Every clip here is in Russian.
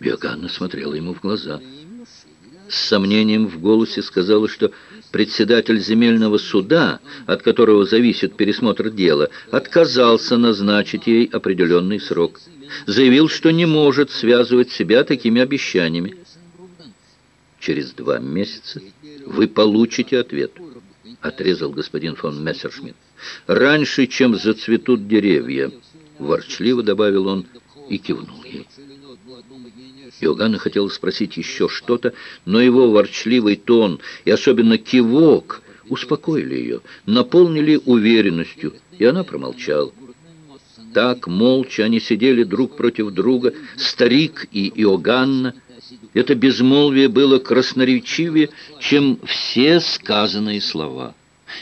Иоганна смотрела ему в глаза. С сомнением в голосе сказала, что председатель земельного суда, от которого зависит пересмотр дела, отказался назначить ей определенный срок. Заявил, что не может связывать себя такими обещаниями. Через два месяца вы получите ответ, отрезал господин фон Мессершмитт. Раньше, чем зацветут деревья, ворчливо добавил он и кивнул ей. Иоганна хотела спросить еще что-то, но его ворчливый тон и особенно кивок успокоили ее, наполнили уверенностью, и она промолчала. Так, молча, они сидели друг против друга, старик и Иоганна. Это безмолвие было красноречивее, чем все сказанные слова.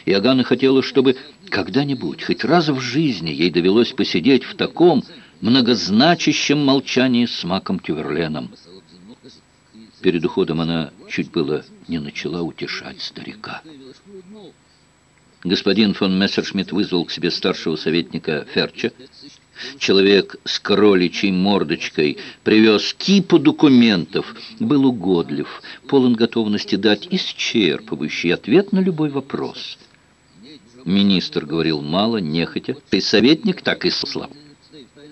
Иоганна хотела, чтобы когда-нибудь, хоть раз в жизни, ей довелось посидеть в таком многозначащем молчании с Маком Тюверленом. Перед уходом она чуть было не начала утешать старика. Господин фон Мессершмитт вызвал к себе старшего советника Ферча. Человек с кроличьей мордочкой привез кипу документов, был угодлив, полон готовности дать исчерпывающий ответ на любой вопрос. Министр говорил мало, нехотя, и советник так и слаб.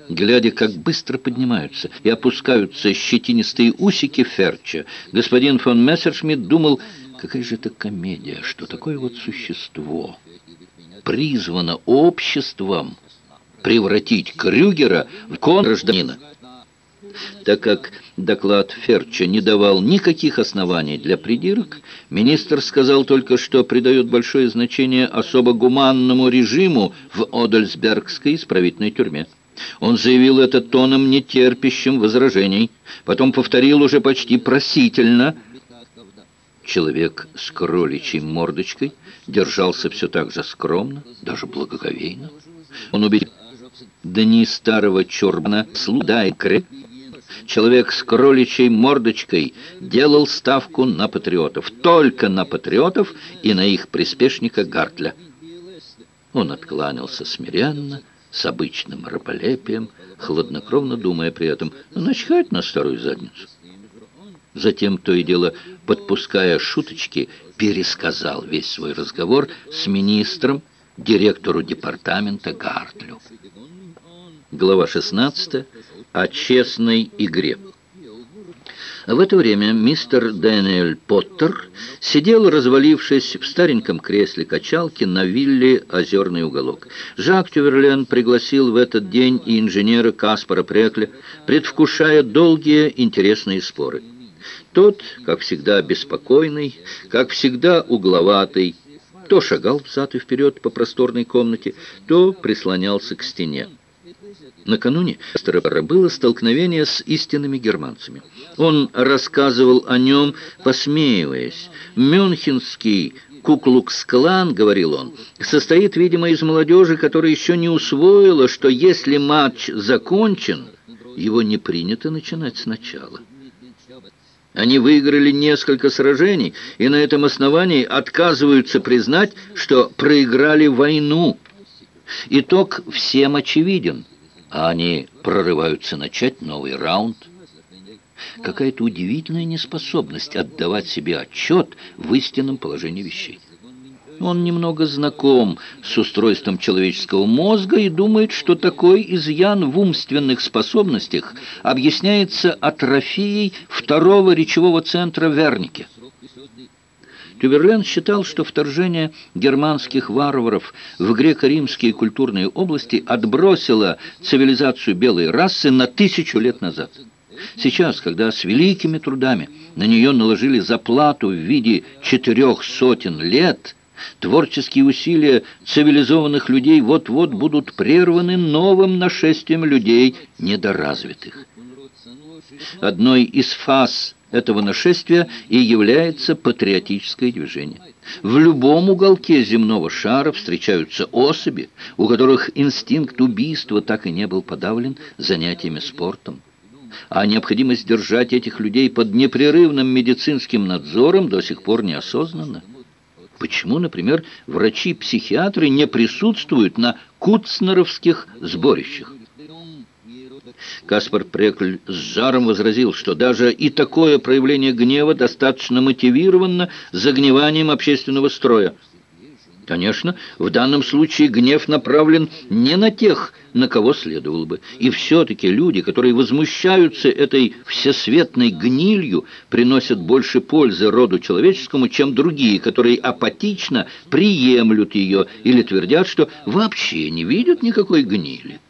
Глядя, как быстро поднимаются и опускаются щетинистые усики Ферча, господин фон Мессершмитт думал, какая же это комедия, что такое вот существо призвано обществом превратить Крюгера в конгражданина. Так как доклад Ферча не давал никаких оснований для придирок, министр сказал только, что придает большое значение особо гуманному режиму в Одельсбергской исправительной тюрьме. Он заявил это тоном, нетерпящим возражений. Потом повторил уже почти просительно. Человек с кроличьей мордочкой держался все так же скромно, даже благоговейно. Он убедил дни старого чурбана слуда и кры. Человек с кроличьей мордочкой делал ставку на патриотов, только на патриотов и на их приспешника Гартля. Он откланялся смиренно, с обычным раболепием, хладнокровно думая при этом «начхать на старую задницу». Затем, то и дело, подпуская шуточки, пересказал весь свой разговор с министром, директору департамента Гартлю. Глава 16. О честной игре. В это время мистер Дэниэль Поттер сидел, развалившись в стареньком кресле качалки на вилле «Озерный уголок». Жак Тюверлен пригласил в этот день и инженера Каспара Прекля, предвкушая долгие интересные споры. Тот, как всегда, беспокойный, как всегда, угловатый, то шагал взад и вперед по просторной комнате, то прислонялся к стене. Накануне было столкновение с истинными германцами. Он рассказывал о нем, посмеиваясь. «Мюнхенский Куклукс-клан, — говорил он, — состоит, видимо, из молодежи, которая еще не усвоила, что если матч закончен, его не принято начинать сначала». Они выиграли несколько сражений и на этом основании отказываются признать, что проиграли войну. Итог всем очевиден – а они прорываются начать новый раунд. Какая-то удивительная неспособность отдавать себе отчет в истинном положении вещей. Он немного знаком с устройством человеческого мозга и думает, что такой изъян в умственных способностях объясняется атрофией второго речевого центра Вернике. Тюберлен считал, что вторжение германских варваров в греко-римские культурные области отбросило цивилизацию белой расы на тысячу лет назад. Сейчас, когда с великими трудами на нее наложили заплату в виде четырех сотен лет, творческие усилия цивилизованных людей вот-вот будут прерваны новым нашествием людей недоразвитых. Одной из фаз этого нашествия и является патриотическое движение. В любом уголке земного шара встречаются особи, у которых инстинкт убийства так и не был подавлен занятиями спортом. А необходимость держать этих людей под непрерывным медицинским надзором до сих пор не осознана. Почему, например, врачи-психиатры не присутствуют на куцнеровских сборищах? Каспар Прекль с жаром возразил, что даже и такое проявление гнева достаточно мотивировано загниванием общественного строя. Конечно, в данном случае гнев направлен не на тех, на кого следовало бы. И все-таки люди, которые возмущаются этой всесветной гнилью, приносят больше пользы роду человеческому, чем другие, которые апатично приемлют ее или твердят, что вообще не видят никакой гнили.